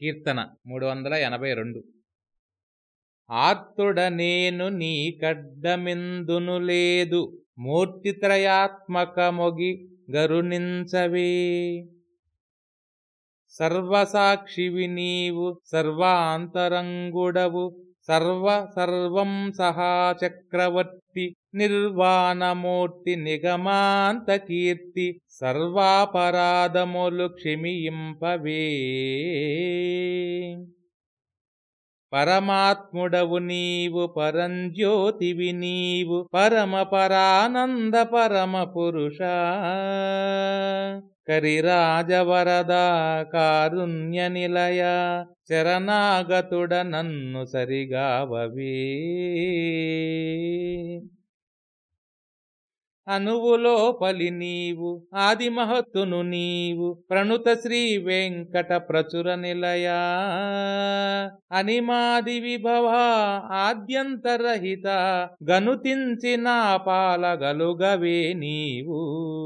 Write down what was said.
కీర్తన మూడు వందల ఎనభై రెండు. ఆర్తుడ నేను నీ కడ్డమిందును లేదు మూర్తిత్రయాత్మకమొగి గరునించవే. సర్వసాక్షివి నీవు సర్వాంతరంగుడవు సర్వ సర్వం సహా చక్రవర్తి నిర్వాణమూర్తి నిగమాంత కీర్తి సర్వాపరాధములు క్షమింపవే పరమాత్ముడవు నీవు పరంజ్యోతివి నీవు పరమ పరానంద పరమ పురుషా కరిరాజవరద కారుణ్య నిలయ చరణాగతుడ నన్ను సరిగావవి. అనువులో పలి నీవు ఆది మహత్తును నీవు ప్రణుత శ్రీ వెంకట ప్రచుర నిలయా. అనిమాది విభవ ఆద్యంతరహిత గనుతించిన పాలగలుగవే నీవు.